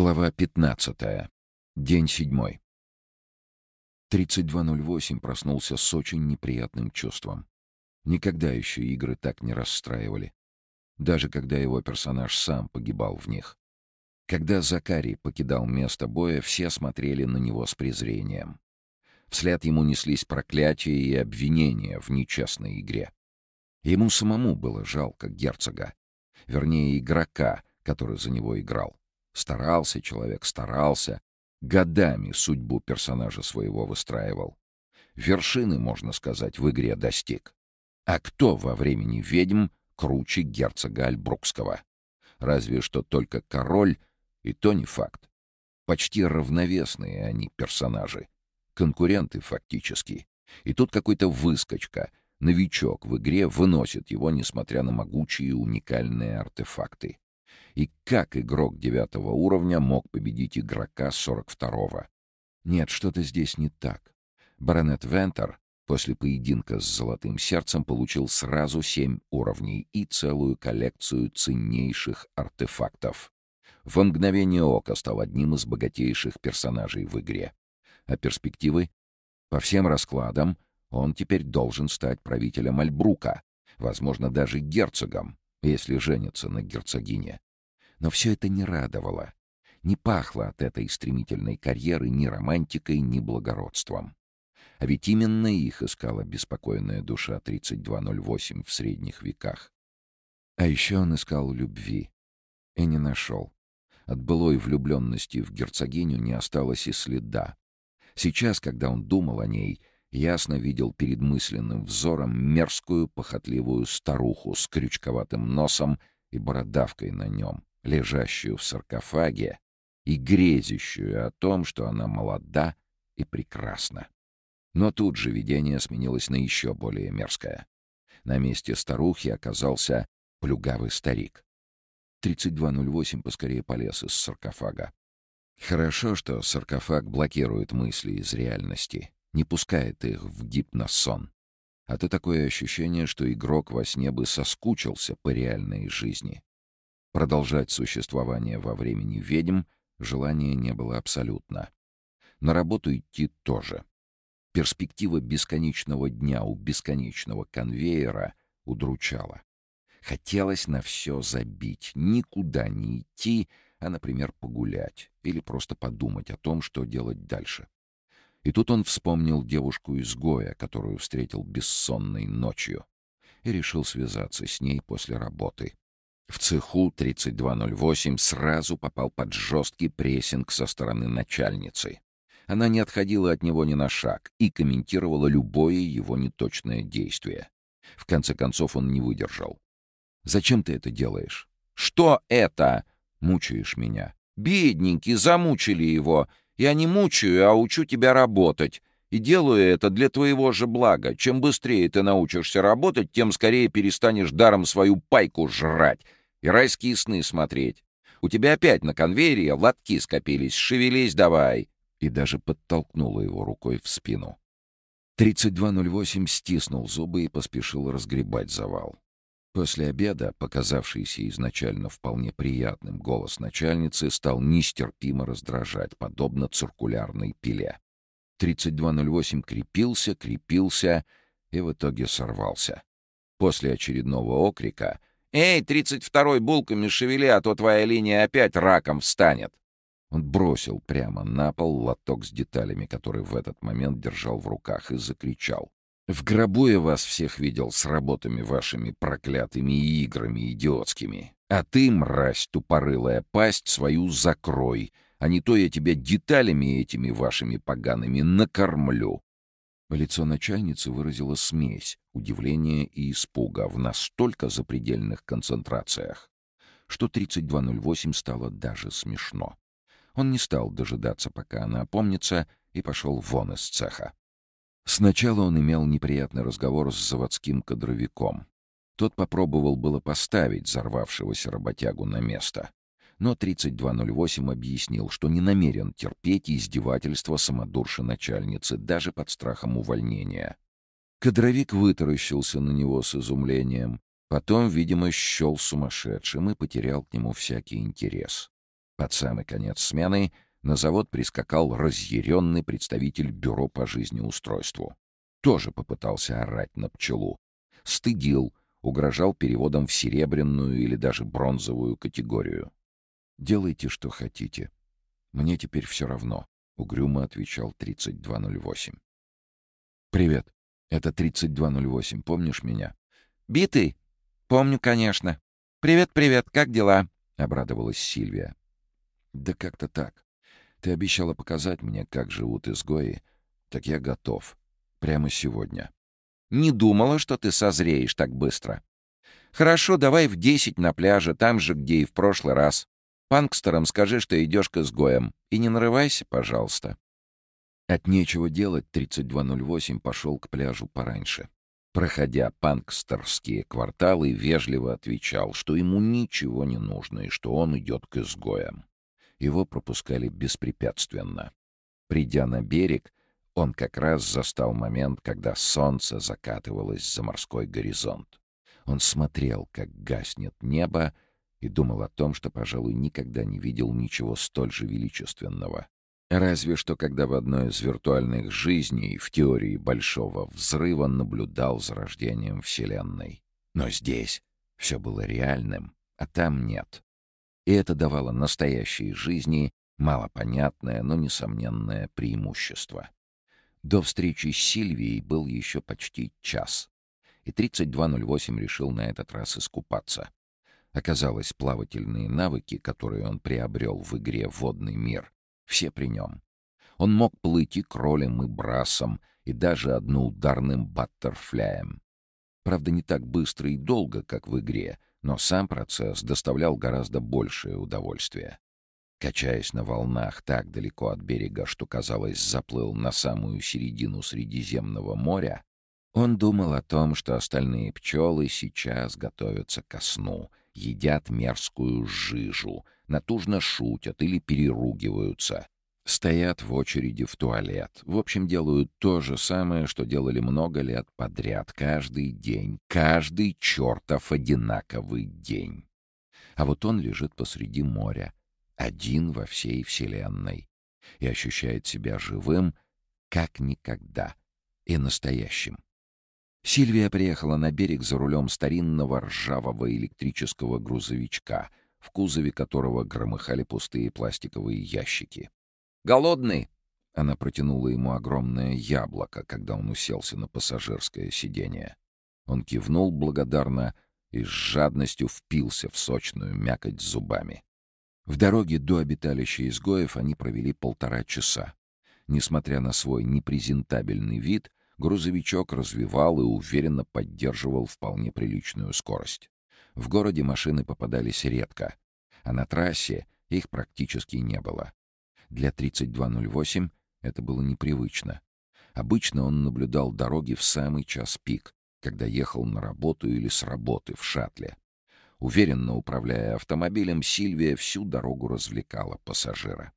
Глава 15. День седьмой. 3208 проснулся с очень неприятным чувством. Никогда еще игры так не расстраивали. Даже когда его персонаж сам погибал в них. Когда Закарий покидал место боя, все смотрели на него с презрением. Вслед ему неслись проклятия и обвинения в нечестной игре. Ему самому было жалко герцога. Вернее, игрока, который за него играл. Старался человек, старался. Годами судьбу персонажа своего выстраивал. Вершины, можно сказать, в игре достиг. А кто во времени ведьм круче герцога Альбрукского? Разве что только король, и то не факт. Почти равновесные они персонажи. Конкуренты фактически. И тут какой-то выскочка, новичок в игре выносит его, несмотря на могучие уникальные артефакты. И как игрок девятого уровня мог победить игрока сорок второго? Нет, что-то здесь не так. Баронет Вентер после поединка с Золотым Сердцем получил сразу семь уровней и целую коллекцию ценнейших артефактов. В мгновение ока стал одним из богатейших персонажей в игре. А перспективы? По всем раскладам он теперь должен стать правителем Альбрука, возможно, даже герцогом, если женится на герцогине. Но все это не радовало. Не пахло от этой стремительной карьеры ни романтикой, ни благородством. А ведь именно их искала беспокойная душа 3208 в средних веках. А еще он искал любви. И не нашел. От былой влюбленности в герцогиню не осталось и следа. Сейчас, когда он думал о ней, ясно видел перед мысленным взором мерзкую, похотливую старуху с крючковатым носом и бородавкой на нем лежащую в саркофаге и грезящую о том, что она молода и прекрасна. Но тут же видение сменилось на еще более мерзкое. На месте старухи оказался плюгавый старик. 3208 поскорее полез из саркофага. Хорошо, что саркофаг блокирует мысли из реальности, не пускает их в гипносон. А то такое ощущение, что игрок во сне бы соскучился по реальной жизни. Продолжать существование во времени ведьм желания не было абсолютно. На работу идти тоже. Перспектива бесконечного дня у бесконечного конвейера удручала. Хотелось на все забить, никуда не идти, а, например, погулять или просто подумать о том, что делать дальше. И тут он вспомнил девушку-изгоя, которую встретил бессонной ночью, и решил связаться с ней после работы. В цеху 3208 сразу попал под жесткий прессинг со стороны начальницы. Она не отходила от него ни на шаг и комментировала любое его неточное действие. В конце концов он не выдержал. «Зачем ты это делаешь?» «Что это?» «Мучаешь меня». «Бедненький, замучили его. Я не мучаю, а учу тебя работать. И делаю это для твоего же блага. Чем быстрее ты научишься работать, тем скорее перестанешь даром свою пайку жрать и райские сны смотреть. У тебя опять на конвейере лотки скопились, шевелись давай!» И даже подтолкнула его рукой в спину. 3208 стиснул зубы и поспешил разгребать завал. После обеда, показавшийся изначально вполне приятным, голос начальницы стал нестерпимо раздражать, подобно циркулярной пиле. 3208 крепился, крепился и в итоге сорвался. После очередного окрика «Эй, тридцать второй булками шевели, а то твоя линия опять раком встанет!» Он бросил прямо на пол лоток с деталями, который в этот момент держал в руках, и закричал. «В гробу я вас всех видел с работами вашими проклятыми играми идиотскими. А ты, мразь тупорылая, пасть свою закрой, а не то я тебя деталями этими вашими погаными накормлю. Лицо начальницы выразило смесь удивления и испуга в настолько запредельных концентрациях, что 3208 стало даже смешно. Он не стал дожидаться, пока она опомнится, и пошел вон из цеха. Сначала он имел неприятный разговор с заводским кадровиком. Тот попробовал было поставить взорвавшегося работягу на место но 3208 объяснил, что не намерен терпеть издевательства самодурши начальницы, даже под страхом увольнения. Кадровик вытаращился на него с изумлением, потом, видимо, счел сумасшедшим и потерял к нему всякий интерес. Под самый конец смены на завод прискакал разъяренный представитель бюро по жизнеустройству. Тоже попытался орать на пчелу. Стыдил, угрожал переводом в серебряную или даже бронзовую категорию. «Делайте, что хотите. Мне теперь все равно», — угрюмо отвечал 3208. «Привет. Это 3208. Помнишь меня?» «Битый? Помню, конечно. Привет-привет, как дела?» — обрадовалась Сильвия. «Да как-то так. Ты обещала показать мне, как живут изгои. Так я готов. Прямо сегодня». «Не думала, что ты созреешь так быстро. Хорошо, давай в десять на пляже, там же, где и в прошлый раз. Панкстерам скажи, что идешь к изгоям. И не нарывайся, пожалуйста». От нечего делать 3208 пошел к пляжу пораньше. Проходя панкстерские кварталы, вежливо отвечал, что ему ничего не нужно и что он идет к изгоям. Его пропускали беспрепятственно. Придя на берег, он как раз застал момент, когда солнце закатывалось за морской горизонт. Он смотрел, как гаснет небо, и думал о том, что, пожалуй, никогда не видел ничего столь же величественного. Разве что когда в одной из виртуальных жизней в теории Большого Взрыва наблюдал за рождением Вселенной. Но здесь все было реальным, а там нет. И это давало настоящей жизни малопонятное, но несомненное преимущество. До встречи с Сильвией был еще почти час, и 3208 решил на этот раз искупаться. Оказалось, плавательные навыки, которые он приобрел в игре «Водный мир», все при нем. Он мог плыть и кролем, и брасом, и даже одноударным баттерфляем. Правда, не так быстро и долго, как в игре, но сам процесс доставлял гораздо большее удовольствие. Качаясь на волнах так далеко от берега, что, казалось, заплыл на самую середину Средиземного моря, он думал о том, что остальные пчелы сейчас готовятся ко сну, едят мерзкую жижу — натужно шутят или переругиваются, стоят в очереди в туалет. В общем, делают то же самое, что делали много лет подряд, каждый день, каждый чертов одинаковый день. А вот он лежит посреди моря, один во всей Вселенной, и ощущает себя живым, как никогда, и настоящим. Сильвия приехала на берег за рулем старинного ржавого электрического грузовичка — в кузове которого громыхали пустые пластиковые ящики. «Голодный?» Она протянула ему огромное яблоко, когда он уселся на пассажирское сиденье. Он кивнул благодарно и с жадностью впился в сочную мякоть зубами. В дороге до обиталища изгоев они провели полтора часа. Несмотря на свой непрезентабельный вид, грузовичок развивал и уверенно поддерживал вполне приличную скорость. В городе машины попадались редко, а на трассе их практически не было. Для 3208 это было непривычно. Обычно он наблюдал дороги в самый час пик, когда ехал на работу или с работы в шаттле. Уверенно управляя автомобилем, Сильвия всю дорогу развлекала пассажира.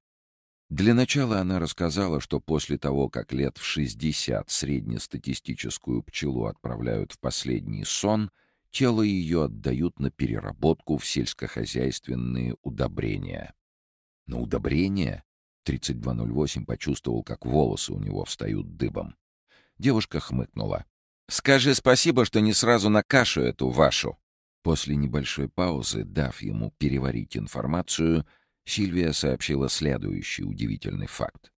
Для начала она рассказала, что после того, как лет в 60 среднестатистическую пчелу отправляют в последний сон, тело ее отдают на переработку в сельскохозяйственные удобрения. На удобрения 3208 почувствовал, как волосы у него встают дыбом. Девушка хмыкнула. «Скажи спасибо, что не сразу на кашу эту вашу». После небольшой паузы, дав ему переварить информацию, Сильвия сообщила следующий удивительный факт.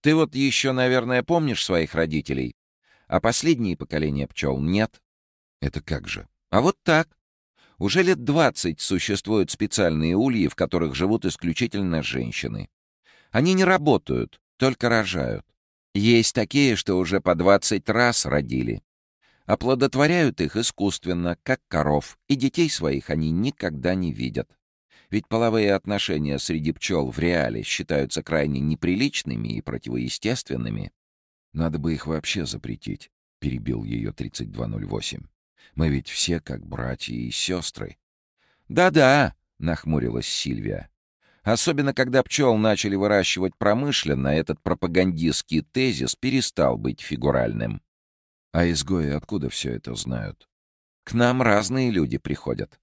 «Ты вот еще, наверное, помнишь своих родителей, а последние поколения пчел нет?» «Это как же?» А вот так. Уже лет двадцать существуют специальные ульи, в которых живут исключительно женщины. Они не работают, только рожают. Есть такие, что уже по двадцать раз родили. Оплодотворяют их искусственно, как коров, и детей своих они никогда не видят. Ведь половые отношения среди пчел в реале считаются крайне неприличными и противоестественными. «Надо бы их вообще запретить», — перебил ее 3208. Мы ведь все как братья и сестры. «Да-да», — нахмурилась Сильвия. Особенно, когда пчел начали выращивать промышленно, этот пропагандистский тезис перестал быть фигуральным. А изгои откуда все это знают? К нам разные люди приходят.